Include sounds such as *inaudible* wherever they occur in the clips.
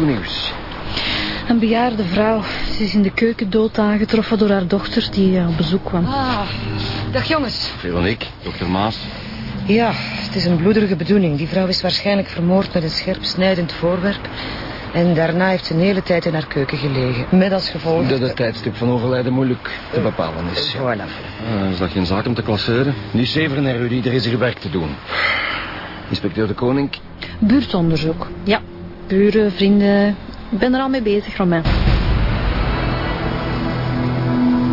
goed nieuws? Een bejaarde vrouw. Ze is in de keuken dood aangetroffen door haar dochter die eh, op bezoek kwam. Ah, dag jongens. Veronique. Dokter Maas. Ja, het is een bloederige bedoeling. Die vrouw is waarschijnlijk vermoord met een scherp snijdend voorwerp. En daarna heeft ze een hele tijd in haar keuken gelegen. Met als gevolg... Dat het tijdstip van overlijden moeilijk te bepalen is. Voilà. Ah, is dat geen zaak om te klasseren? Niet zeveren, hè, Rudy. Er is hier werk te doen. Inspecteur de Koning. Buurtonderzoek. Ja, buren, vrienden. Ik ben er al mee bezig, Romain.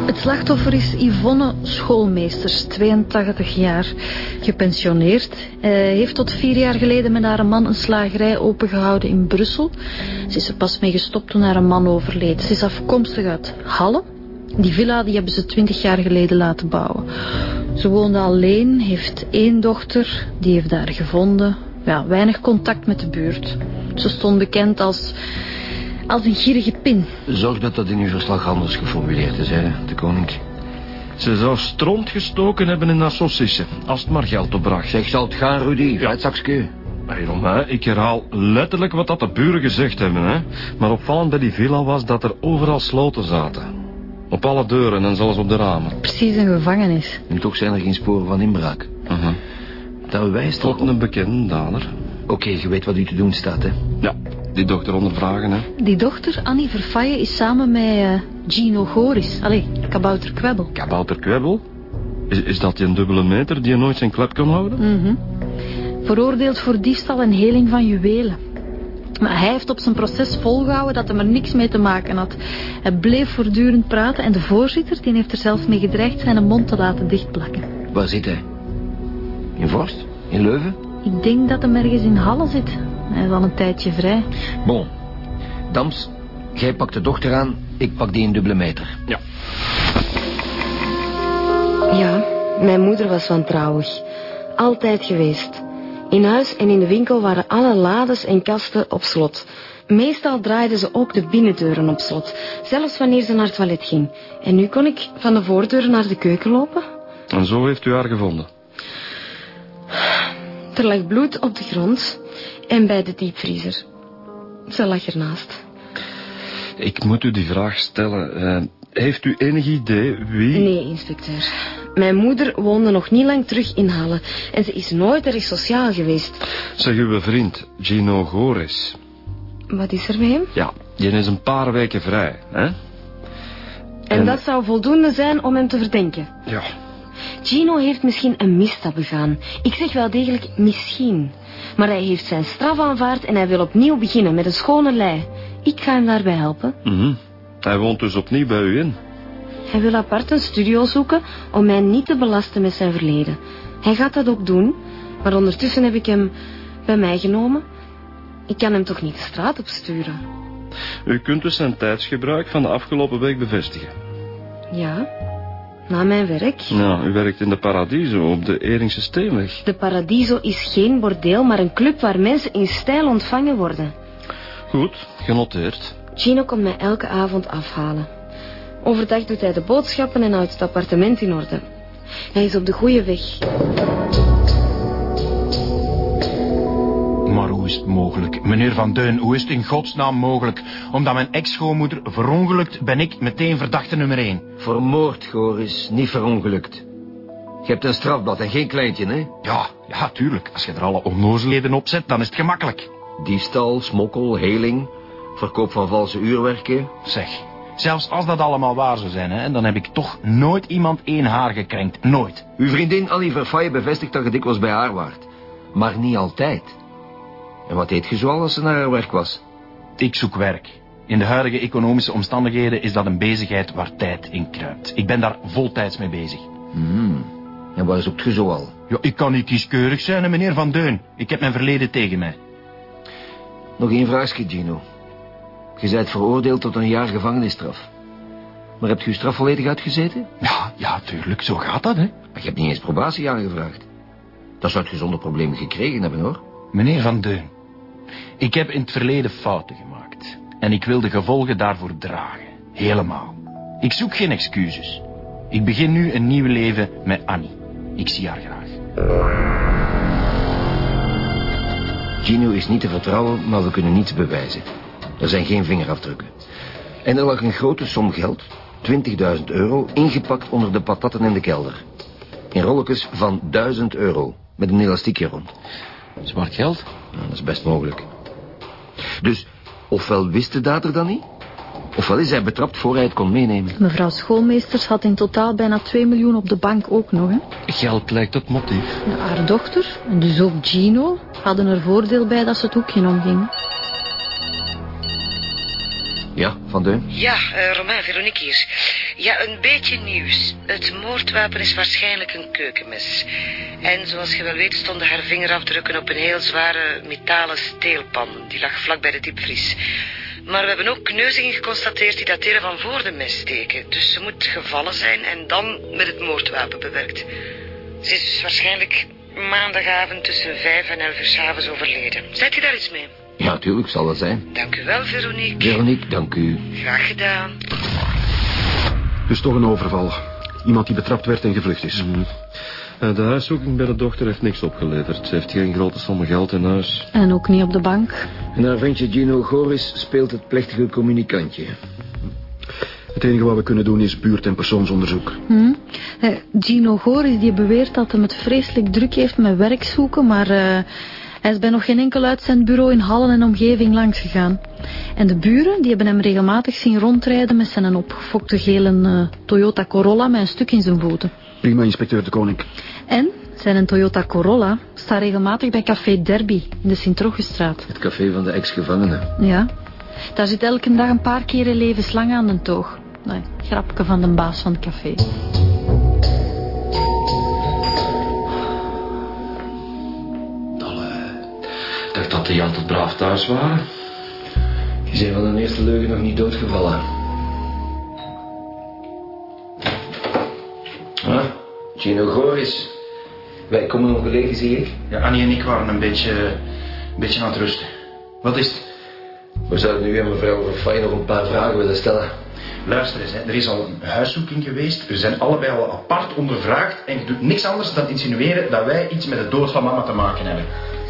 Het slachtoffer is Yvonne Schoolmeesters, 82 jaar, gepensioneerd. Hij heeft tot vier jaar geleden met haar man een slagerij opengehouden in Brussel. Ze is er pas mee gestopt toen haar man overleed. Ze is afkomstig uit Halle. Die villa die hebben ze twintig jaar geleden laten bouwen. Ze woonde alleen, heeft één dochter, die heeft daar gevonden. Ja, weinig contact met de buurt. Ze stond bekend als, als een gierige pin. Zorg dat dat in uw verslag anders geformuleerd is, hè, de Koning. Ze zou stront gestoken hebben in haar saucissen, als het maar geld opbracht. Zeg, zal het gaan, Rudy? Ja. Hey, Romain, ik herhaal letterlijk wat dat de buren gezegd hebben, hè. Maar opvallend bij die villa was dat er overal sloten zaten. Op alle deuren en zelfs op de ramen. Precies een gevangenis. En toch zijn er geen sporen van inbraak. Uh Dat wijst toch Tot op... een bekende dader. Oké, je weet wat u te doen staat, hè. Ja, die dokter ondervragen, hè. Die dochter, Annie Verfaye, is samen met eh, Gino Goris. Allee, kabouter Kwebbel. Kabouter Kwebbel? Is, is dat die een dubbele meter die nooit zijn klep kon houden? Mhm. Veroordeeld voor diefstal en heling van juwelen. Maar hij heeft op zijn proces volgehouden dat hij er niks mee te maken had. Hij bleef voortdurend praten en de voorzitter die heeft er zelfs mee gedreigd zijn mond te laten dichtplakken. Waar zit hij? In Vorst? In Leuven? Ik denk dat hem ergens in Halle zit. Hij is al een tijdje vrij. Bon. Dams, jij pakt de dochter aan, ik pak die in dubbele meter. Ja. Ja, mijn moeder was wantrouwig. Altijd geweest. In huis en in de winkel waren alle lades en kasten op slot. Meestal draaiden ze ook de binnendeuren op slot. Zelfs wanneer ze naar het toilet ging. En nu kon ik van de voordeur naar de keuken lopen. En zo heeft u haar gevonden. Er lag bloed op de grond en bij de diepvriezer. Ze lag ernaast. Ik moet u die vraag stellen. Eh, heeft u enig idee wie... Nee, inspecteur. Mijn moeder woonde nog niet lang terug in Halle. En ze is nooit erg sociaal geweest. Zeg uw vriend, Gino Goris. Wat is er met hem? Ja, die is een paar weken vrij, hè? En, En- dat zou voldoende zijn om hem te verdenken. Ja. Gino heeft misschien een misstap begaan. Ik zeg wel degelijk misschien. Maar hij heeft zijn straf aanvaard en hij wil opnieuw beginnen met een schone lei. Ik ga hem daarbij helpen. Mhm. Hij woont dus opnieuw bij u in. Hij wil apart een studio zoeken om mij niet te belasten met zijn verleden. Hij gaat dat ook doen, maar ondertussen heb ik hem bij mij genomen. Ik kan hem toch niet de straat opsturen? U kunt dus zijn tijdsgebruik van de afgelopen week bevestigen. Ja, na mijn werk. Ja, u werkt in de Paradiso op de Eringse Steenweg. De Paradiso is geen bordeel, maar een club waar mensen in stijl ontvangen worden. Goed, genoteerd. Gino komt mij elke avond afhalen. Overdag doet hij de boodschappen en houdt het appartement in orde. Hij is op de goede weg. Hoe is het mogelijk? Meneer Van Deun, hoe is het in godsnaam mogelijk? Omdat mijn ex-schoonmoeder verongelukt, ben ik meteen verdachte nummer één. Vermoord, Goris, niet verongelukt. Je hebt een strafblad en geen kleintje, hè? Ja, ja, tuurlijk. Als je er alle onnozelheden op zet, dan is het gemakkelijk. Diefstal, smokkel, heling, verkoop van valse uurwerken. Zeg, zelfs als dat allemaal waar zou zijn, hè, dan heb ik toch nooit iemand één haar gekrenkt. Nooit. Uw vriendin Annie Verfaye bevestigt dat je dikwijls bij haar waart. Maar niet altijd. En wat deed je zoal als ze naar haar werk was? Ik zoek werk. In de huidige economische omstandigheden is dat een bezigheid waar tijd in kruipt. Ik ben daar voltijds mee bezig. Hmm. En waar zoekt je zoal? Ja, ik kan niet kieskeurig zijn, meneer Van Deun. Ik heb mijn verleden tegen mij. Nog één vraagje, Gino. Je bent veroordeeld tot een jaar gevangenisstraf. Maar hebt u uw straf volledig uitgezeten? Ja, ja, tuurlijk, zo gaat dat, hè. Maar je hebt niet eens probatie aangevraagd. Dat zou het zonder problemen gekregen hebben, hoor. Meneer Van Deun, ik heb in het verleden fouten gemaakt. En ik wil de gevolgen daarvoor dragen. Helemaal. Ik zoek geen excuses. Ik begin nu een nieuw leven met Annie. Ik zie haar graag. Gino is niet te vertrouwen, maar we kunnen niets bewijzen. Er zijn geen vingerafdrukken. En er lag een grote som geld, 20.000 euro, ingepakt onder de patatten in de kelder. In rolletjes van 1000 euro, met een elastiekje rond. Zwart geld? Ja, dat is best mogelijk. Dus, ofwel wist de dader dan niet, ofwel is hij betrapt voor hij het kon meenemen. Mevrouw Schoolmeesters had in totaal bijna 2 miljoen op de bank ook nog. Hè. Geld lijkt het motief. Haar dochter, en dus ook Gino, hadden er voordeel bij dat ze het hoekje omgingen. Ja, Van Deun? Ja, uh, Romain, Veronique hier. Ja, een beetje nieuws. Het moordwapen is waarschijnlijk een keukenmes. En zoals je wel weet stonden haar vingerafdrukken op een heel zware metalen steelpan. Die lag vlak bij de diepvries. Maar we hebben ook kneuzingen geconstateerd die dateren van voor de messteken. Dus ze moet gevallen zijn en dan met het moordwapen bewerkt. Ze is dus waarschijnlijk maandagavond tussen vijf en elf uur s'avonds overleden. Zet u daar iets mee? Ja, natuurlijk zal dat zijn. Dank u wel, Veronique. Veronique, dank u. Graag gedaan. Dus toch een overval. Iemand die betrapt werd en gevlucht is. Uh, de huiszoeking bij de dochter heeft niks opgeleverd. Ze heeft geen grote sommen geld in huis. En ook niet op de bank. En haar vriendje Gino Goris speelt het plechtige communicantje. Het enige wat we kunnen doen is buurt- en persoonsonderzoek. Hm? Eh, Gino Goris die beweert dat hij het vreselijk druk heeft met werk zoeken, maar eh, hij is bij nog geen enkel uitzendbureau in Hallen en omgeving langs gegaan. En de buren die hebben hem regelmatig zien rondrijden met zijn opgefokte gele eh, Toyota Corolla met een stuk in zijn voeten. Prima, inspecteur de Koning. En zijn Toyota Corolla staat regelmatig bij Café Derby in de Sint-Troggestraat. Het café van de ex-gevangenen. Ja. Daar zit elke dag een paar keer levenslang aan de toog. Nee, grapje van de baas van het café. Dacht dat die altijd braaf thuis waren. Die zijn van de eerste leugen nog niet doodgevallen. Ah, Gino Goris. Wij komen nog gelegen, zie ik. Ja, Annie en ik waren een beetje, een beetje aan het rusten. Wat is het? We zouden nu aan mevrouw Verfay nog een paar vragen willen stellen. Luister eens, hè. er is al een huiszoeking geweest. We zijn allebei al apart ondervraagd. En je doet niks anders dan insinueren dat wij iets met de dood van mama te maken hebben.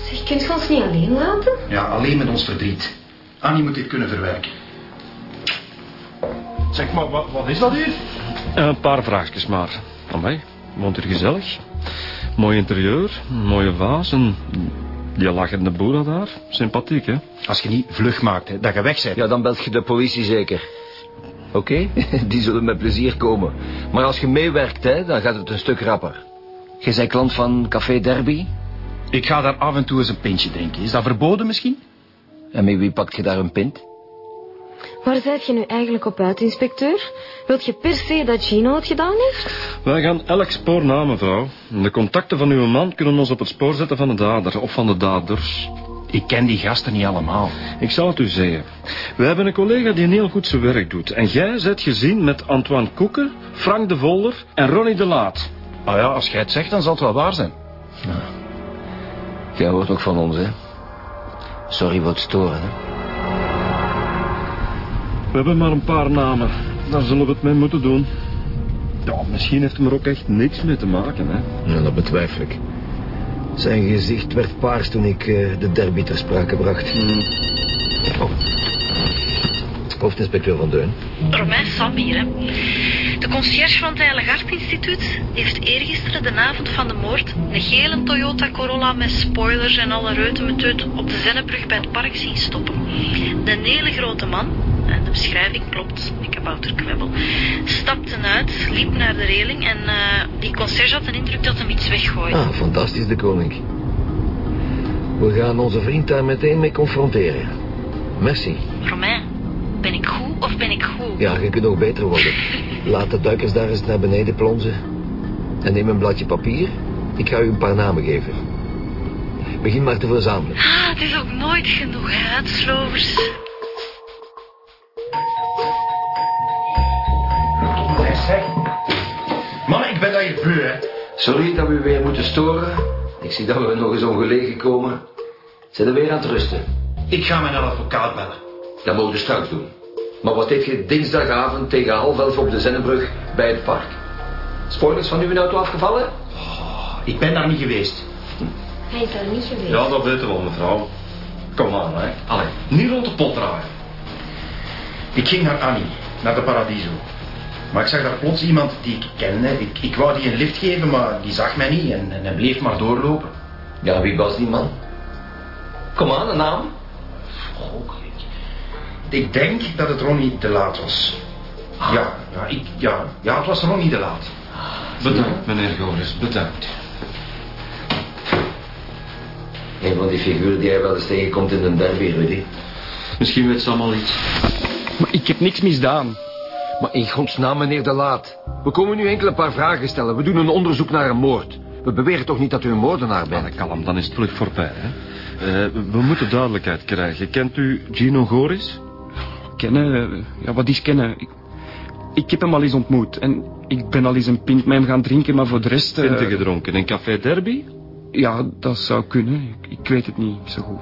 Zeg, kunt je ons niet alleen laten? Ja, alleen met ons verdriet. Annie moet dit kunnen verwerken. Zeg maar, wat, wat is dat hier? Een paar vraagjes maar. Amai, woont er gezellig? Mooi interieur, mooie vaas en die lachende boeddha daar. Sympathiek, hè? Als je niet vlug maakt, hè, dat je weg bent. Ja, dan belt je de politie zeker. Oké, *laughs* die zullen met plezier komen. Maar als je meewerkt, hè, dan gaat het een stuk rapper. Je bent klant van Café Derby? Ik ga daar af en toe eens een pintje drinken. Is dat verboden misschien? En met wie pakt je daar een pint? Waar zijt je nu eigenlijk op uit, inspecteur? Wilt je per se dat Gino het gedaan heeft? Wij gaan elk spoor na, mevrouw. De contacten van uw man kunnen ons op het spoor zetten van de dader of van de daders. Ik ken die gasten niet allemaal. Ik zal het u zeggen. We hebben een collega die heel goed zijn werk doet. En jij zet gezien met Antoine Koeken, Frank de Volder en Ronnie de Laat. Ah ja, als jij het zegt, dan zal het wel waar zijn. Jij hoort ook van ons, hè? Sorry voor het storen, hè? We hebben maar een paar namen. Daar zullen we het mee moeten doen. Ja, misschien heeft hem er ook echt niks mee te maken, hè. Nou, dat betwijfel ik. Zijn gezicht werd paars toen ik eh, de derby ter sprake bracht. Oh. Hoofdinspecteur Van Deun. Romain Sam hier, hè. De conciërge van het Heilig Hart Instituut heeft eergisteren de avond van de moord een gele Toyota Corolla met spoilers en alle reutemeteut op de Zennebrug bij het park zien stoppen. De hele grote man, en de beschrijving klopt, ik heb kwebbel, stapte uit, liep naar de reling en eh, die conciërge had een indruk dat hem iets weggooide. Ah, fantastisch, de koning. We gaan onze vriend daar meteen mee confronteren. Merci. Romain, ben ik goed of ben ik goed? Ja, je kunt nog beter worden. *laughs* Laat de duikers daar eens naar beneden plonzen. En neem een bladje papier. Ik ga u een paar namen geven. Begin maar te verzamelen. Ah, het is ook nooit genoeg, hè, uitslovers. je beu, hè? Sorry dat we u weer moeten storen. Ik zie dat we nog eens ongelegen komen. Zijn er weer aan het rusten? Ik ga mijn advocaat bellen. Dat mogen we straks doen. Maar wat deed je dinsdagavond tegen half elf op de Zennebrug bij het park? Spoilers van uw auto afgevallen? Ik ben daar niet geweest. Hij is daar niet geweest. Ja, dat weten we wel, mevrouw. Kom aan, hè. Allee, niet rond de pot draaien. Ik ging naar Annie, naar de Paradiso. Maar ik zag daar plots iemand die ik kende. Ik, ik wou die een lift geven, maar die zag mij niet en, en hij bleef maar doorlopen. Ja, wie was die man? Kom aan, een naam. Oh, ik, denk dat het Ronnie de Laat was. Ja, ja, ik, ja, ja, het was Ronnie de Laat. Bedankt, meneer Goris, bedankt. Een van die figuren die hij wel eens tegenkomt in een derby, Rudy. Misschien weet ze allemaal iets. Maar ik heb niks misdaan. Maar in godsnaam, meneer De Laat. We komen nu enkel een paar vragen stellen. We doen een onderzoek naar een moord. We beweren toch niet dat u een moordenaar bent? Allee, kalm, dan is het vlug voorbij, hè. Eh, we moeten duidelijkheid krijgen. Kent u Gino Goris? Kennen? eh, Ja, wat is kennen? Ik, ik heb hem al eens ontmoet. En ik ben al eens een pint met hem gaan drinken, maar voor de rest... eh, Pinten gedronken in Café Derby? Ja, dat zou kunnen. Ik, ik weet het niet zo goed.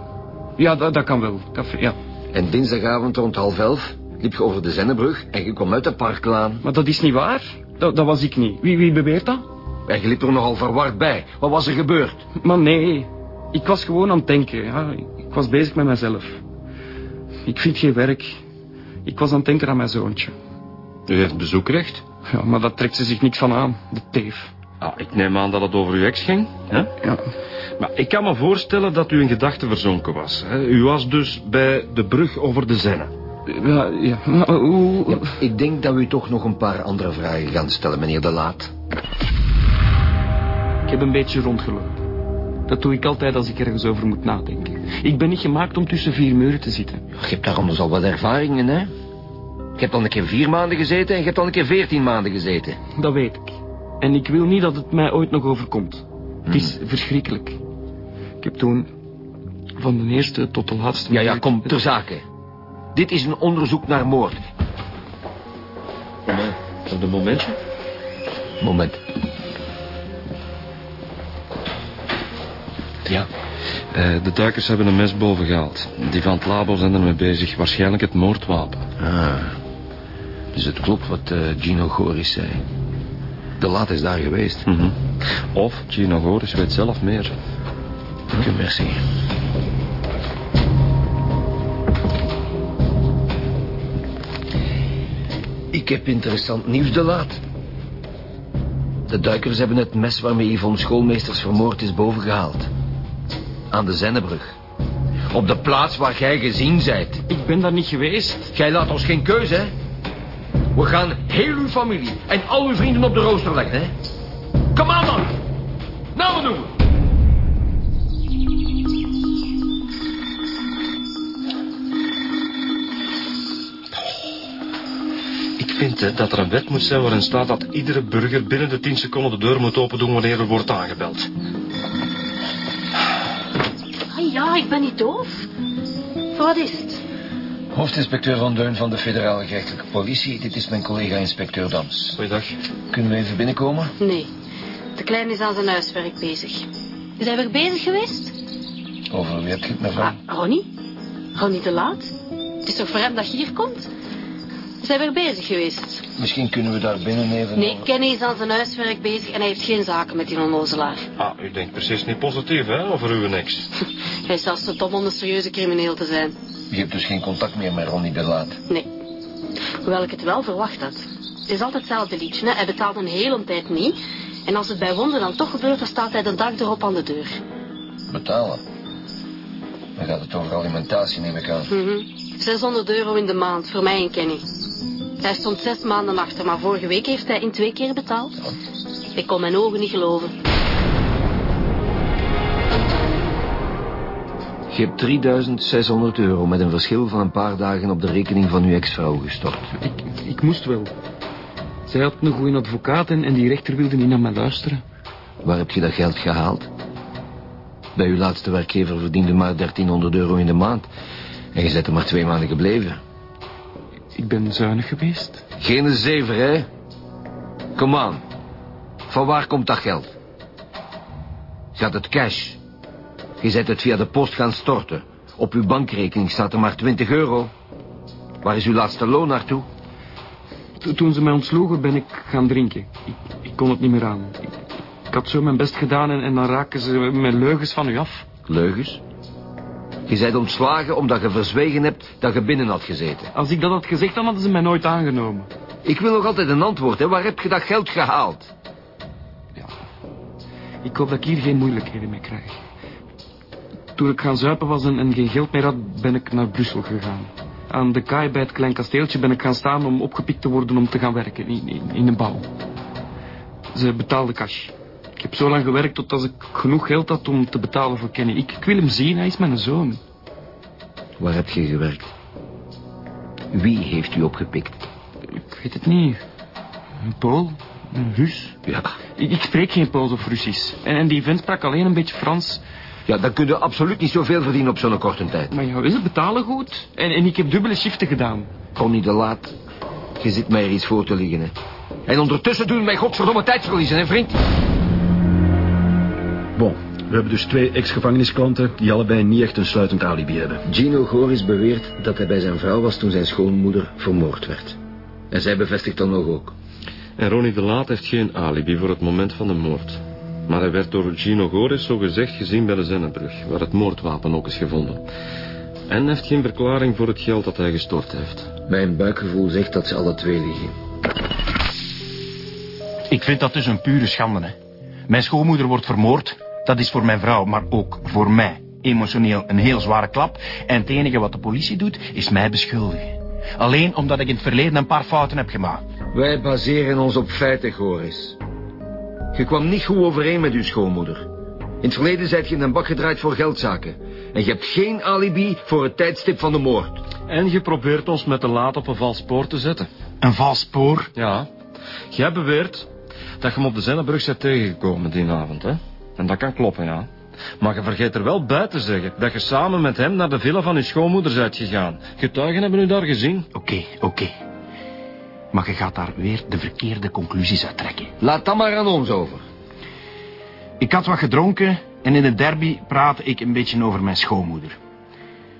Ja, dat, dat kan wel. Café, ja. En dinsdagavond rond half elf liep je over de Zennebrug en je kwam uit de parklaan. Maar dat is niet waar. Dat, dat was ik niet. Wie, wie beweert dat? En je liep er nogal verward bij. Wat was er gebeurd? Maar nee. Ik was gewoon aan het denken. Ja. Ik was bezig met mezelf. Ik vind geen werk. Ik was aan het denken aan mijn zoontje. U heeft bezoekrecht? Ja, maar dat trekt ze zich niks van aan. De teef. Ah, ik neem aan dat het over uw ex ging, hè? Ja. Maar ik kan me voorstellen dat u in gedachten verzonken was. Hè? U was dus bij de brug over de Zenne. Ja, ja. Maar hoe... Ja, ik denk dat we u toch nog een paar andere vragen gaan stellen, meneer De Laat. Ik heb een beetje rondgelopen. Dat doe ik altijd als ik ergens over moet nadenken. Ik ben niet gemaakt om tussen vier muren te zitten. Je hebt daar anders al wat ervaringen, hè? Je hebt al een keer vier maanden gezeten en je hebt al een keer veertien maanden gezeten. Dat weet ik. En ik wil niet dat het mij ooit nog overkomt. Het is verschrikkelijk. Ik heb toen van de eerste tot de laatste... Ja, ja, kom, ter zake. Dit is een onderzoek naar moord. Op een momentje. Moment. Ja. Eh, de duikers hebben een mes boven gehaald. Die van het labo zijn ermee bezig. Waarschijnlijk het moordwapen. Ah. Dus het klopt wat eh, Gino Goris zei. De Laat is daar geweest. Mhm. Of Gino Goris weet zelf meer. Oké, merci. Ik heb interessant nieuws, De Laat. De duikers hebben het mes waarmee Yvonne Schoolmeesters vermoord is bovengehaald. Aan de Zennebrug. Op de plaats waar jij gezien zijt. Ik ben daar niet geweest. Jij laat ons geen keuze, hè? We gaan heel uw familie en al uw vrienden op de rooster leggen, hè? Kom aan, man! Namen noemen! Ik vind eh, dat er een wet moet zijn waarin staat dat iedere burger binnen de 10 seconden de deur moet open doen wanneer er wordt aangebeld. Ja, ik ben niet doof. Wat is het? Hoofdinspecteur Van Deun van de Federale Gerechtelijke Politie. Dit is mijn collega inspecteur Dams. Goeiedag. Kunnen we even binnenkomen? Nee. De kleine is aan zijn huiswerk bezig. Is hij weer bezig geweest? Over wie heb je het, mevrouw? Ah, Ronnie? Ronnie te laat? Het is toch voor hem dat je hier komt? Is hij weer bezig geweest? Misschien kunnen we daar binnen even... Nee, over- Kenny is aan zijn huiswerk bezig en hij heeft geen zaken met die onnozelaar. Ah, u denkt precies niet positief, hè, over uw ex. *laughs* Hij is zelfs te dom om een serieuze crimineel te zijn. Je hebt dus geen contact meer met Ronnie de Laat. Nee. Hoewel ik het wel verwacht had. Het is altijd hetzelfde liedje, hè. Hij betaalt een hele tijd niet. En als het bij wonder dan toch gebeurt, dan staat hij de dag erop aan de deur. Betalen. Dan gaat het over alimentatie, neem ik aan. Mhm. 600 euro in de maand, voor mij en Kenny. Hij stond zes maanden achter, maar vorige week heeft hij in twee keer betaald. Ik kon mijn ogen niet geloven. Je hebt 3600 euro met een verschil van een paar dagen op de rekening van uw ex-vrouw gestort. Ik, ik, moest wel. Zij had een goede advocaat en, en die rechter wilde niet naar mij luisteren. Waar heb je dat geld gehaald? Bij uw laatste werkgever verdiende maar 1300 euro in de maand. En je bent er maar twee maanden gebleven. Ik ben zuinig geweest. Geen zever, hè? Kom aan. Van waar komt dat geld? Gaat het cash? Je zet het via de post gaan storten. Op uw bankrekening staat er maar 20 euro. Waar is uw laatste loon naartoe? To- Toen ze mij ontsloegen ben ik gaan drinken. Ik, ik kon het niet meer aan. Ik, ik had zo mijn best gedaan en, en dan raken ze met leugens van u af. Leugens? Je bent ontslagen omdat je verzwegen hebt dat je binnen had gezeten. Als ik dat had gezegd, dan hadden ze mij nooit aangenomen. Ik wil nog altijd een antwoord, hè. Waar heb je dat geld gehaald? Ik hoop dat ik hier geen moeilijkheden mee krijg. Toen ik gaan zuipen was en, en geen geld meer had, ben ik naar Brussel gegaan. Aan de kaai bij het klein kasteeltje ben ik gaan staan om opgepikt te worden om te gaan werken in, in, in een bouw. Ze betaalde cash. Ik heb zo lang gewerkt totdat ik genoeg geld had om te betalen voor Kenny. Ik, ik wil hem zien, hij is mijn zoon. Waar heb je gewerkt? Wie heeft u opgepikt? Ik weet het niet. Een Pool? Een Rus? Ja. Ik, ik spreek geen Pools of Russisch. En, en die vent sprak alleen een beetje Frans. Ja, dan kun je absoluut niet zoveel verdienen op zo'n korte tijd. Maar ja, ze betalen goed. En, en ik heb dubbele shiften gedaan. Connie de Laat, je zit mij er iets voor te liggen, hè. En ondertussen doen wij godverdomme tijd verliezen, hè, vriend? We hebben dus twee ex-gevangenisklanten die allebei niet echt een sluitend alibi hebben. Gino Goris beweert dat hij bij zijn vrouw was toen zijn schoonmoeder vermoord werd. En zij bevestigt dan nog ook. En Ronnie de Laat heeft geen alibi voor het moment van de moord. Maar hij werd door Gino Goris zogezegd gezien bij de Zennebrug, waar het moordwapen ook is gevonden. En heeft geen verklaring voor het geld dat hij gestort heeft. Mijn buikgevoel zegt dat ze alle twee liegen. Ik vind dat dus een pure schande, hè. Mijn schoonmoeder wordt vermoord. Dat is voor mijn vrouw, maar ook voor mij emotioneel een heel zware klap. En het enige wat de politie doet, is mij beschuldigen. Alleen omdat ik in het verleden een paar fouten heb gemaakt. Wij baseren ons op feiten, Goris. Je kwam niet goed overeen met uw schoonmoeder. In het verleden zijt je in een bak gedraaid voor geldzaken. En je hebt geen alibi voor het tijdstip van de moord. En je probeert ons met de Laat op een vals spoor te zetten. Een vals spoor? Ja. Jij beweert dat je hem op de Zennebrug bent tegengekomen die avond, hè? En dat kan kloppen, ja. Maar je vergeet er wel bij te zeggen dat je samen met hem naar de villa van je schoonmoeder bent gegaan. Getuigen hebben u daar gezien. Oké, oké. Maar je gaat daar weer de verkeerde conclusies uit trekken. Laat dat maar aan ons over. Ik had wat gedronken en in de derby praatte ik een beetje over mijn schoonmoeder.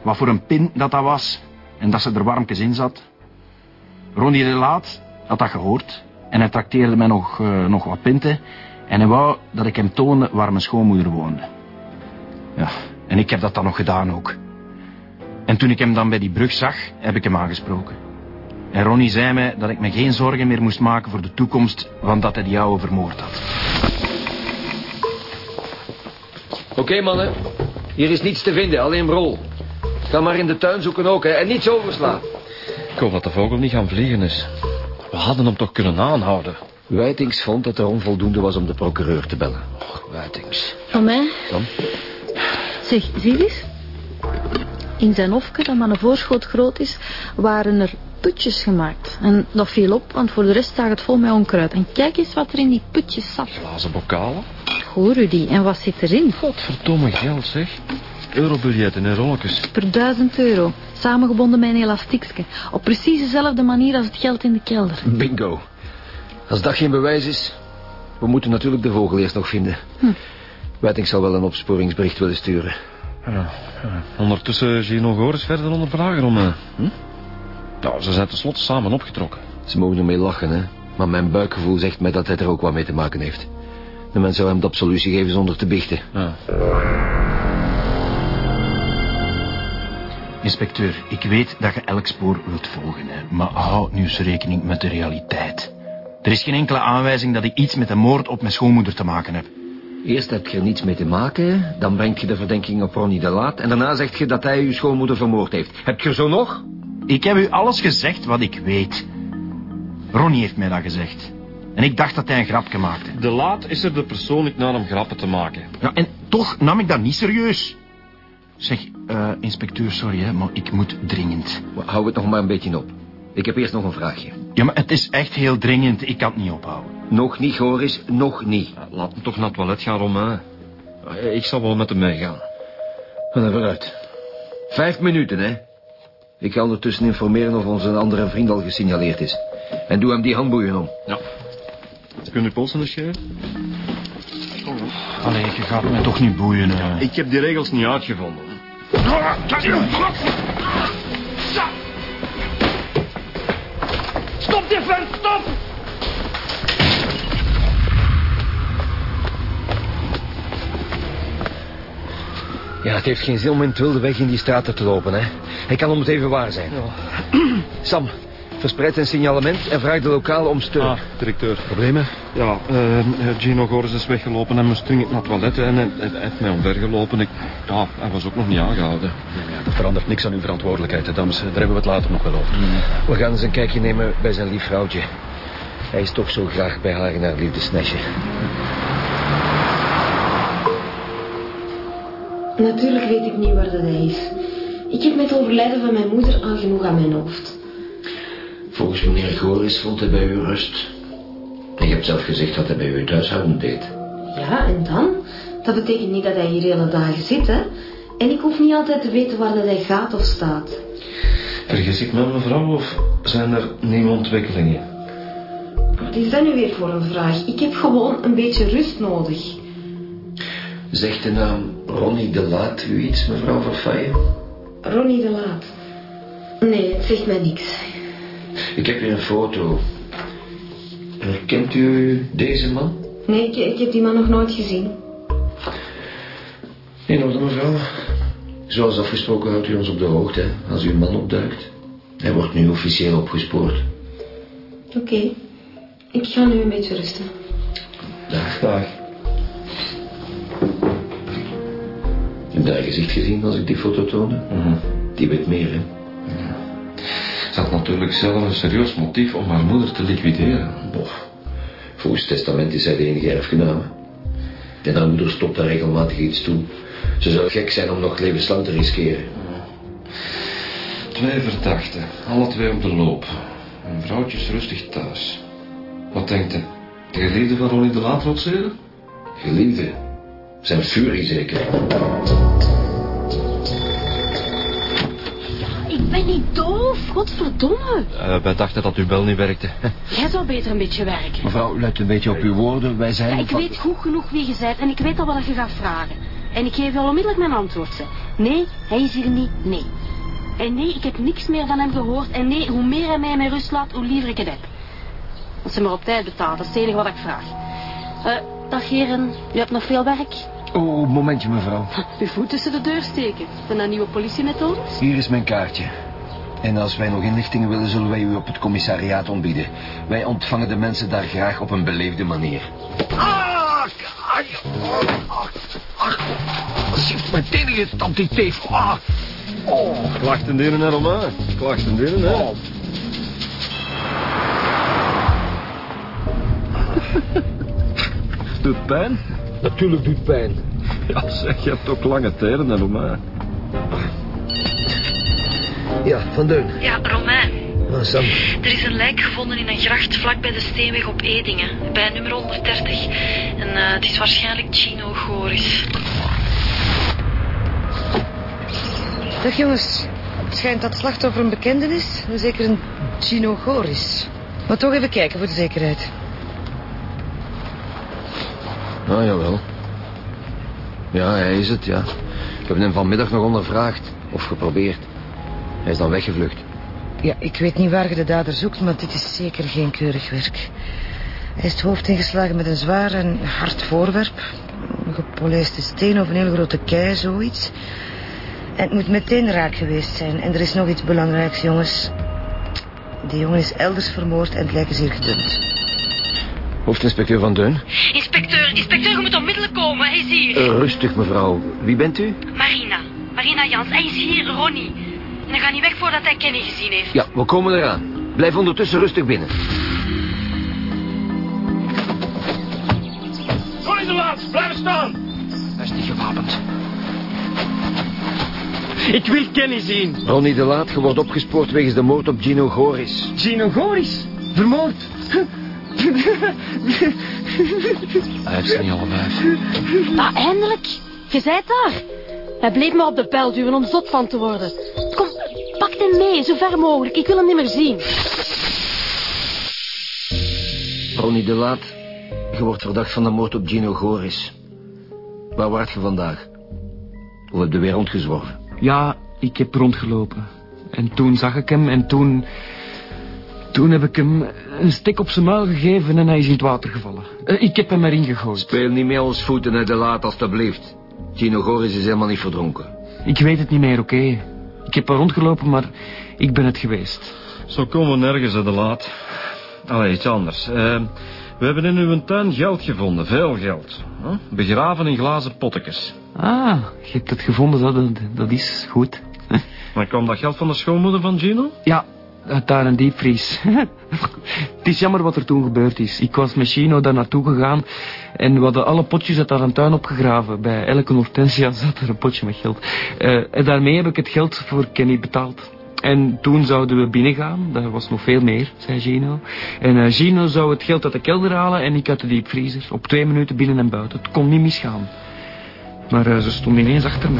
Wat voor een pin dat dat was en dat ze er warmkes in zat. Ronnie de Laat had dat gehoord en hij trakteerde mij nog, eh, nog wat pinten en hij wou dat ik hem toonde waar mijn schoonmoeder woonde. Ja, en ik heb dat dan nog gedaan ook. En toen ik hem dan bij die brug zag, heb ik hem aangesproken. En Ronnie zei mij dat ik me geen zorgen meer moest maken voor de toekomst, want dat hij die oude vermoord had. Oké, mannen. Hier is niets te vinden, alleen rol. Ga maar in de tuin zoeken ook, hè. En niets overslaan. Ik hoop dat de vogel niet gaan vliegen is. We hadden hem toch kunnen aanhouden. Wijtings vond dat er onvoldoende was om de procureur te bellen. Och, Wijtings. Van mij? Dan? Zeg, zie eens. In zijn hofje, dat maar een voorschot groot is, waren er putjes gemaakt. En dat viel op, want voor de rest staat het vol met onkruid. En kijk eens wat er in die putjes zat. Glazen bokalen. Goh, Rudy, en wat zit erin? Godverdomme geld, zeg. Eurobiljetten en rolletjes. Per duizend euro. Samengebonden met een elastiekje. Op precies dezelfde manier als het geld in de kelder. Bingo. Als dat geen bewijs is... We moeten natuurlijk de vogel eerst nog vinden. Hm. Wijtings zal wel een opsporingsbericht willen sturen. Ja, ja. Ondertussen Gino Goris verder ondervragen om... eh, Hm? Nou, ze zijn tenslotte samen opgetrokken. Ze mogen ermee lachen, hè. Maar mijn buikgevoel zegt mij dat hij er ook wat mee te maken heeft. De mens zou hem de absolutie geven zonder te biechten. Ja. Inspecteur, ik weet dat je elk spoor wilt volgen, hè, maar hou nu eens rekening met de realiteit. Er is geen enkele aanwijzing dat ik iets met de moord op mijn schoonmoeder te maken heb. Eerst heb je er niets mee te maken, dan breng je de verdenking op Ronnie de Laat... en daarna zeg je dat hij uw schoonmoeder vermoord heeft. Heb je er zo nog? Ik heb u alles gezegd wat ik weet. Ronnie heeft mij dat gezegd. En ik dacht dat hij een grapje maakte. De Laat is er de persoon niet naar om grappen te maken. Ja, en toch nam ik dat niet serieus. Zeg, eh, inspecteur, sorry, hè, maar ik moet dringend. Hou het nog maar een beetje op. Ik heb eerst nog een vraagje. Ja, maar het is echt heel dringend. Ik kan het niet ophouden. Nog niet, Goris, nog niet. Laat hem toch naar het toilet gaan, Romain. Ja, Ik zal wel met hem meegaan. Ga er vooruit. Vijf minuten, hè. Ik ga ondertussen informeren of onze andere vriend al gesignaleerd is. En doe hem die handboeien om. Ja. Kun je polsen eens geven? Allee, je gaat mij toch niet boeien. hè. Ik heb die regels niet uitgevonden. Stop stop! Ja, het heeft geen zin om in het wilde weg in die straten te lopen, hè. Hij kan om het even waar zijn. Sam, verspreid een signalement en vraag de lokale om steun. Ah, directeur. Problemen? Ja, eh, eh, Gino Goris is weggelopen en moest dringend naar het toilet. En hij hij- hij heeft mij omvergelopen. Ik, ja, hij was ook nog niet aangehouden. Ja, dat verandert niks aan uw verantwoordelijkheid, hè, dames. Daar hebben we het later nog wel over. We gaan eens een kijkje nemen bij zijn lief vrouwtje. Hij is toch zo graag bij haar in haar liefdesnestje. Natuurlijk weet ik niet waar dat hij is. Ik heb met het overlijden van mijn moeder al genoeg aan mijn hoofd. Volgens meneer Goris vond hij bij u rust. En je hebt zelf gezegd dat hij bij u het huishouden deed. Ja, en dan? Dat betekent niet dat hij hier hele dagen zit, hè. En ik hoef niet altijd te weten waar dat hij gaat of staat. Vergis ik me, mevrouw, of zijn er nieuwe ontwikkelingen? Wat is dat nu weer voor een vraag? Ik heb gewoon een beetje rust nodig. Zegt de naam Ronnie de Laat u iets, mevrouw Verfaaien? Ronnie de Laat. Nee, het zegt mij niks. Ik heb hier een foto. Herkent u deze man? Nee, ik, ik heb die man nog nooit gezien. In orde, mevrouw. Zoals afgesproken houdt u ons op de hoogte hè, als uw man opduikt. Hij wordt nu officieel opgespoord. Oké. Ik ga nu een beetje rusten. Dag. Dag. Heb je haar gezicht gezien als ik die foto toonde? Die weet meer, hè? Ze had natuurlijk zelf een serieus motief om haar moeder te liquideren. Bof. Volgens het testament is zij de enige erfgename. En haar moeder stopt daar regelmatig iets toe. Ze zou gek zijn om nog levenslang te riskeren. Twee verdachten, alle twee op de loop. Een vrouwtje is rustig thuis. Wat denkt u? De geliefde van Ronnie de Laat rotseren? Geliefde. Zijn furie zeker. Ben niet doof, godverdomme. Uh, wij dachten dat uw bel niet werkte. *laughs* Jij zou beter een beetje werken. Mevrouw, let een beetje op uw woorden. Wij zijn... Ja, ik van- weet goed genoeg wie je bent en ik weet al wat je gaat vragen. En ik geef je al onmiddellijk mijn antwoord. Nee, hij is hier niet, nee. En nee, ik heb niks meer van hem gehoord. En nee, hoe meer hij mij met rust laat, hoe liever ik het heb. Als ze maar op tijd betaalt, dat is het enige wat ik vraag. Eh, dag heren, u hebt nog veel werk? Oh, momentje, mevrouw. *laughs* Uw voet tussen de deur steken. Zijn dat nieuwe politiemethodes? Hier is mijn kaartje. En als wij nog inlichtingen willen, zullen wij u op het commissariaat ontbieden. Wij ontvangen de mensen daar graag op een beleefde manier. Ah! Ai, oh, ah, ah. Ze heeft mijn tenen gestampt, die teef. Ah! Oh. Klachten dienen hè, Romain. Klachten dienen, hè. Doet pijn? Natuurlijk doet pijn. Ja, zeg, je hebt ook lange teren, hè, Romain. Ja, Van Deun. Ja, Romain. Ah, Sam. Er is een lijk gevonden in een gracht vlak bij de Steenweg op Edingen. Bij nummer 130. En eh, het is waarschijnlijk Gino Goris. Dag jongens. Het schijnt dat het slachtoffer een bekende is. Zeker een Gino Goris. Maar toch even kijken voor de zekerheid. Ah, jawel. Ja, hij is het, ja. Ik heb hem vanmiddag nog ondervraagd. Of geprobeerd. Hij is dan weggevlucht. Ja, ik weet niet waar je de dader zoekt, maar dit is zeker geen keurig werk. Hij is het hoofd ingeslagen met een zwaar en hard voorwerp. Een gepolijste steen of een heel grote kei, zoiets. En het moet meteen raak geweest zijn. En er is nog iets belangrijks, jongens. Die jongen is elders vermoord en het lijk is hier gedumpt. Hoofdinspecteur Van Deun. Inspecteur, inspecteur, je moet onmiddellijk komen. Hij is hier. Eh, rustig, mevrouw. Wie bent u? Marina. Marina Jans. Hij is hier, Ronnie. En hij gaat niet weg voordat hij Kenny gezien heeft. Ja, we komen eraan. Blijf ondertussen rustig binnen. Ronnie de Laat, blijven staan! Hij is niet gewapend. Ik wil Kenny zien. Ronnie de Laat, je wordt opgespoord wegens de moord op Gino Goris. Gino Goris, vermoord. Hij heeft ze niet alle vijf. Ah, eindelijk. Je zijt daar. Hij bleef me op de bel duwen om zot van te worden. Hem mee, zo ver mogelijk. Ik wil hem niet meer zien. Ronnie de Laat, Je wordt verdacht van de moord op Gino Goris. Waar waart je vandaag? Hoe heb je weer rondgezworven? Ja, ik heb rondgelopen. En toen zag ik hem en toen... Toen heb ik hem een stik op zijn muil gegeven en hij is in het water gevallen. Eh, ik heb hem erin gegooid. Speel niet met ons voeten naar de laat, alstublieft. Gino Goris is helemaal niet verdronken. Ik weet het niet meer, oké. Ik heb er rondgelopen, maar ik ben het geweest. Zo komen we nergens de laat. Allee, iets anders. Eh, we hebben in uw tuin geld gevonden, veel geld. Huh? Begraven in glazen pottekens. Ah, je hebt het gevonden, dat, dat, is goed. *laughs* Maar kwam dat geld van de schoonmoeder van Gino? Ja, uit daar een diepvries. *laughs* het is jammer wat er toen gebeurd is. Ik was met Chino daar naartoe gegaan en we hadden alle potjes uit haar tuin opgegraven. Bij elke hortensia *laughs* zat er een potje met geld. Uh, en daarmee heb ik het geld voor Kenny betaald. En toen zouden we binnengaan. Daar was nog veel meer, zei Gino. En uh, Gino zou het geld uit de kelder halen en ik uit de diepvriezer. Op twee minuten binnen en buiten. Het kon niet misgaan. Maar uh, ze stond ineens achter me.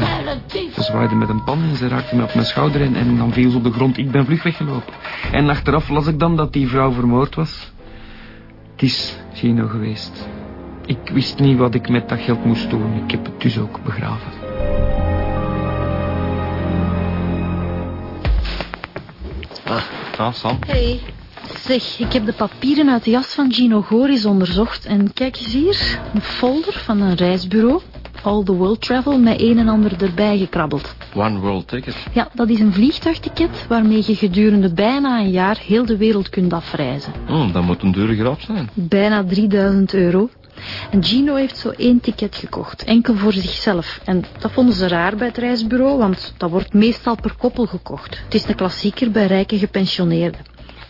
Ze zwaaide met een pan en ze raakte me op mijn schouder en, en dan viel ze op de grond. Ik ben vlug weggelopen. En achteraf las ik dan dat die vrouw vermoord was. Het is Gino geweest. Ik wist niet wat ik met dat geld moest doen. Ik heb het dus ook begraven. Ah, ah Sam. Hey. Zeg, ik heb de papieren uit de jas van Gino Goris onderzocht. En kijk eens hier, een folder van een reisbureau. All the World Travel met een en ander erbij gekrabbeld. One World Ticket? Ja, dat is een vliegtuigticket waarmee je gedurende bijna een jaar heel de wereld kunt afreizen. Oh, dat moet een dure grap zijn. Bijna 3000 euro. En Gino heeft zo één ticket gekocht, enkel voor zichzelf. En dat vonden ze raar bij het reisbureau, want dat wordt meestal per koppel gekocht. Het is een klassieker bij rijke gepensioneerden.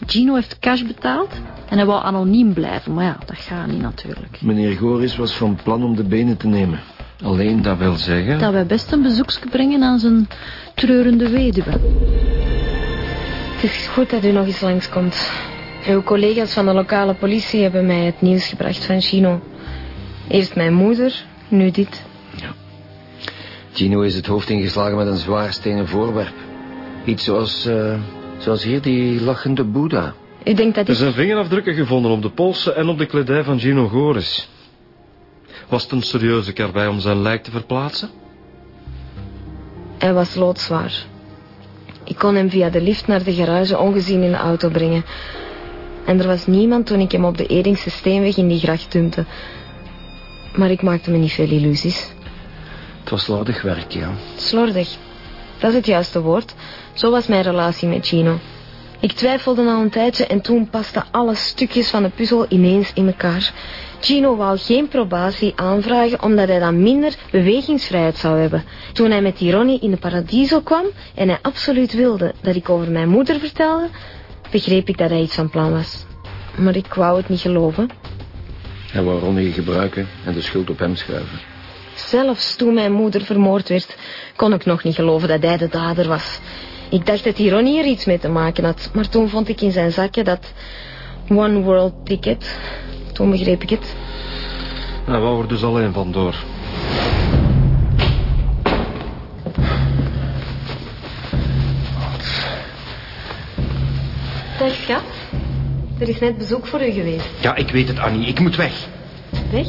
Gino heeft cash betaald en hij wou anoniem blijven, maar ja, dat gaat niet natuurlijk. Meneer Goris was van plan om de benen te nemen. Alleen dat wil zeggen... Dat wij best een bezoekje brengen aan zijn treurende weduwe. Het is goed dat u nog eens langskomt. Uw collega's van de lokale politie hebben mij het nieuws gebracht van Gino. Eerst mijn moeder, nu dit. Ja. Gino is het hoofd ingeslagen met een zwaar stenen voorwerp. Iets zoals, uh, zoals hier die lachende boeddha. U denkt dat ik... Er zijn vingerafdrukken gevonden op de polsen en op de kledij van Gino Goris. Was het een serieuze karwei om zijn lijk te verplaatsen? Hij was loodzwaar. Ik kon hem via de lift naar de garage ongezien in de auto brengen. En er was niemand toen ik hem op de Edingse steenweg in die gracht dumpte. Maar ik maakte me niet veel illusies. Het was slordig werk, ja. Slordig. Dat is het juiste woord. Zo was mijn relatie met Gino. Ik twijfelde al een tijdje en toen pasten alle stukjes van de puzzel ineens in elkaar. Gino wou geen probatie aanvragen omdat hij dan minder bewegingsvrijheid zou hebben. Toen hij met die Ronnie in de Paradiso kwam en hij absoluut wilde dat ik over mijn moeder vertelde, begreep ik dat hij iets van plan was. Maar ik wou het niet geloven. Hij wou Ronnie gebruiken en de schuld op hem schuiven. Zelfs toen mijn moeder vermoord werd, kon ik nog niet geloven dat hij de dader was. Ik dacht dat die Ronnie er iets mee te maken had, maar toen vond ik in zijn zakje dat One World Ticket. Toen begreep ik het. Hij wou er dus alleen vandoor. Dag, schat. Er is net bezoek voor u geweest. Ja, ik weet het, Annie. Ik moet weg. Weg?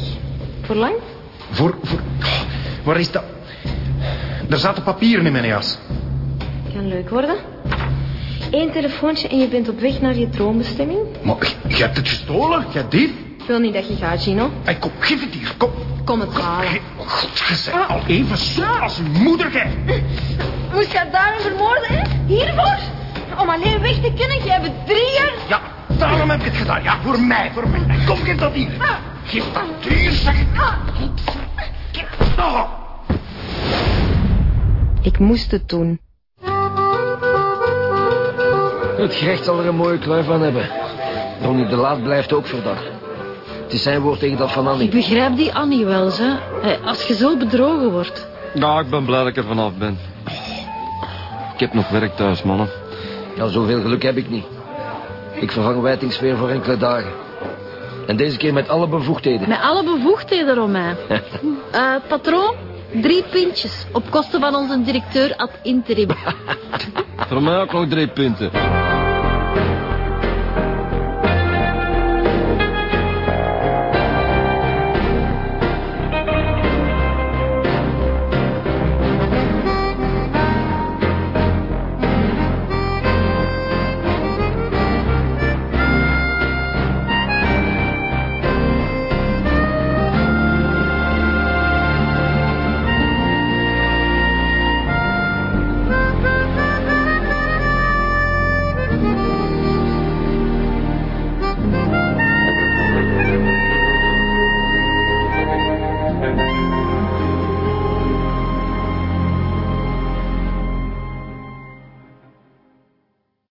Voor lang? Voor... voor... Oh, waar is dat? Er zaten papieren in mijn jas. Kan leuk worden. Eén telefoontje en je bent op weg naar je droombestemming. Maar je hebt het gestolen, jij dief. Ik wil niet dat je gaat, Gino. Hey, kom, geef het hier, kom. Kom het halen. God, je bent al even zo als uw moeder, gij. Moest je daarom vermoorden, hè? Hiervoor? Om alleen weg te kunnen, jij bedrieger. Ja, daarom heb ik het gedaan. Ja, voor mij, voor mij. Kom, geef dat hier. Geef dat hier, zeg. Oh. Ik moest het doen. Het gerecht zal er een mooie kluif van hebben. Ronnie de Laat blijft ook verdacht. Het is zijn woord tegen dat van Annie. Ik begrijp die Annie wel, hè. Als je zo bedrogen wordt. Ja, ik ben blij dat ik er vanaf ben. Ik heb nog werk thuis, mannen. Ja, zoveel geluk heb ik niet. Ik vervang wijtingsfeer voor enkele dagen. En deze keer met alle bevoegdheden. Met alle bevoegdheden, Romein. uh, *laughs* patroon, drie pintjes. Op kosten van onze directeur ad interim. voor mij ook nog drie punten.